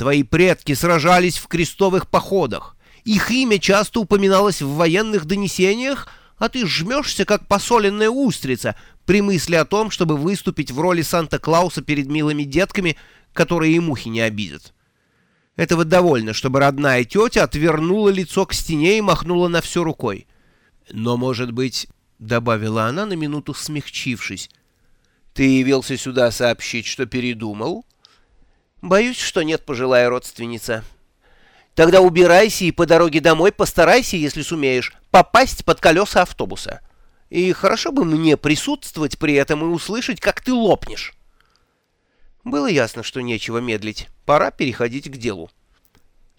Твои предки сражались в крестовых походах. Их имя часто упоминалось в военных донесениях, а ты жмешься, как посоленная устрица, при мысли о том, чтобы выступить в роли Санта-Клауса перед милыми детками, которые и мухи не обидят. Этого довольно, чтобы родная тетя отвернула лицо к стене и махнула на все рукой. Но, может быть, — добавила она на минуту смягчившись, — ты явился сюда сообщить, что передумал? Боюсь, что нет, пожилая родственница. Тогда убирайся и по дороге домой постарайся, если сумеешь, попасть под колеса автобуса. И хорошо бы мне присутствовать при этом и услышать, как ты лопнешь. Было ясно, что нечего медлить. Пора переходить к делу.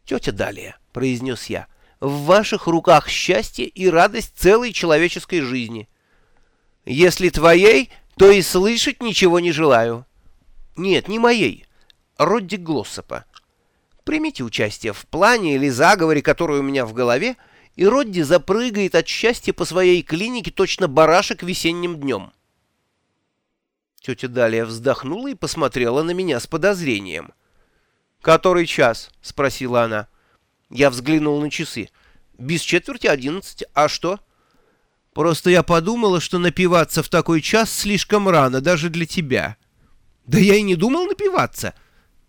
«Тетя Далия», — произнес я, — «в ваших руках счастье и радость целой человеческой жизни. Если твоей, то и слышать ничего не желаю. Нет, не моей. Родди Глоссопа. Примите участие в плане или заговоре, который у меня в голове, и Родди запрыгает от счастья по своей клинике точно барашек весенним днем». Тетя Далия вздохнула и посмотрела на меня с подозрением. «Который час?» — спросила она. Я взглянул на часы. «Без четверти одиннадцать. А что?» «Просто я подумала, что напиваться в такой час слишком рано даже для тебя». «Да я и не думал напиваться».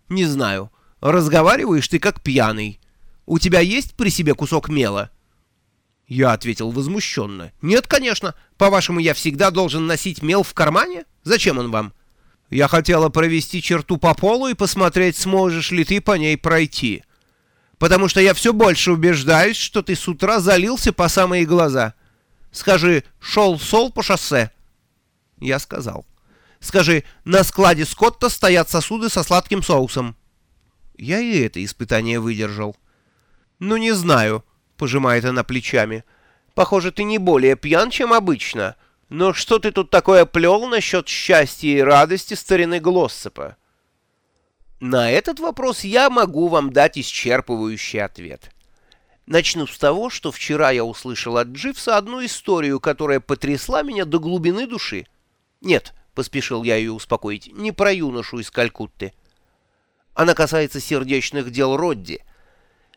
«Не знаю. Разговариваешь ты как пьяный. У тебя есть при себе кусок мела?» Я ответил возмущенно. «Нет, конечно. По-вашему, я всегда должен носить мел в кармане? Зачем он вам?» «Я хотела провести черту по полу и посмотреть, сможешь ли ты по ней пройти. Потому что я все больше убеждаюсь, что ты с утра залился по самые глаза. Скажи, шел сол по шоссе?» Я сказал. «Скажи, на складе Скотта стоят сосуды со сладким соусом». Я и это испытание выдержал. «Ну, не знаю». — пожимает она плечами. «Похоже, ты не более пьян, чем обычно. Но что ты тут такое плел насчет счастья и радости старины Глоссопа?» На этот вопрос я могу вам дать исчерпывающий ответ. Начну с того, что вчера я услышал от Дживса одну историю, которая потрясла меня до глубины души. Нет, — поспешил я ее успокоить, — не про юношу из Калькутты. Она касается сердечных дел Родди —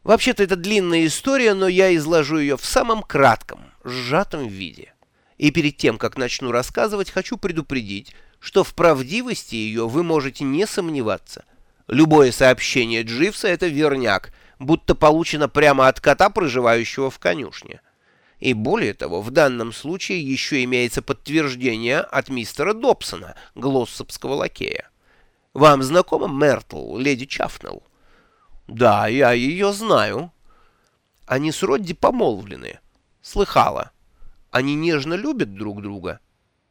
Вообще-то это длинная история, но я изложу ее в самом кратком, сжатом виде. И перед тем, как начну рассказывать, хочу предупредить, что в правдивости ее вы можете не сомневаться. Любое сообщение Дживса — это верняк, будто получено прямо от кота, проживающего в конюшне. И более того, в данном случае еще имеется подтверждение от мистера Добсона, глоссопского лакея. Вам знакома Мертл, леди Чафнелл? Да, я ее знаю. Они с Родди помолвлены. Слыхала. Они нежно любят друг друга.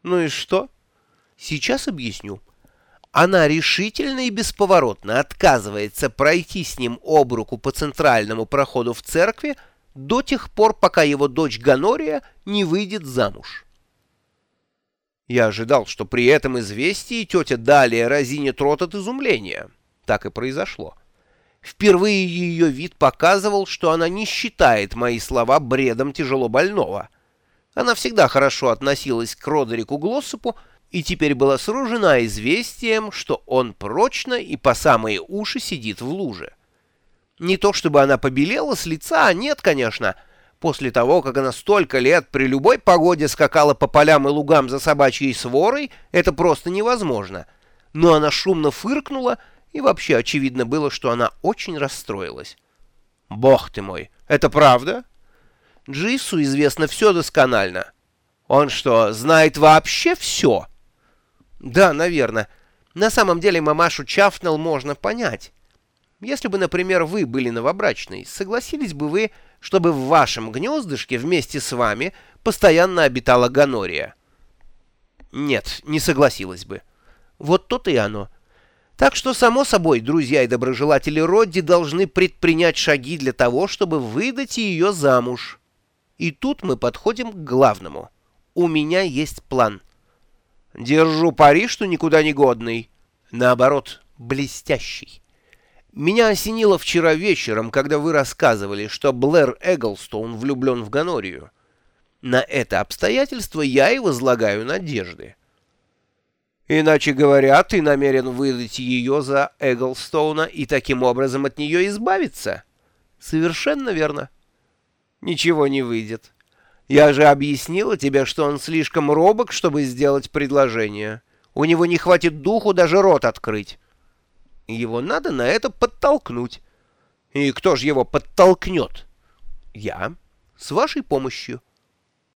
Ну и что? Сейчас объясню. Она решительно и бесповоротно отказывается пройти с ним об руку по центральному проходу в церкви до тех пор, пока его дочь Ганория не выйдет замуж. Я ожидал, что при этом известии тетя далее разинет рот от изумления. Так и произошло. Впервые ее вид показывал, что она не считает мои слова бредом тяжело больного. Она всегда хорошо относилась к Родерику Глоссопу и теперь была сражена известием, что он прочно и по самые уши сидит в луже. Не то чтобы она побелела с лица, нет, конечно. После того, как она столько лет при любой погоде скакала по полям и лугам за собачьей сворой, это просто невозможно. Но она шумно фыркнула и вообще очевидно было, что она очень расстроилась. «Бог ты мой, это правда?» Джису известно все досконально. Он что, знает вообще все? Да, наверное. На самом деле мамашу Чафнелл можно понять. Если бы, например, вы были новобрачной, согласились бы вы, чтобы в вашем гнездышке вместе с вами постоянно обитала Ганория? Нет, не согласилась бы. Вот то-то и оно. Так что, само собой, друзья и доброжелатели Родди должны предпринять шаги для того, чтобы выдать ее замуж. И тут мы подходим к главному. У меня есть план. Держу пари, что никуда не годный. Наоборот, блестящий. Меня осенило вчера вечером, когда вы рассказывали, что Блэр Эглстоун влюблен в Ганорию. На это обстоятельство я и возлагаю надежды. Иначе говоря, ты намерен выдать ее за Эглстоуна и таким образом от нее избавиться? Совершенно верно. Ничего не выйдет. Я же объяснила тебе, что он слишком робок, чтобы сделать предложение. У него не хватит духу даже рот открыть. Его надо на это подтолкнуть. И кто же его подтолкнет? Я. С вашей помощью.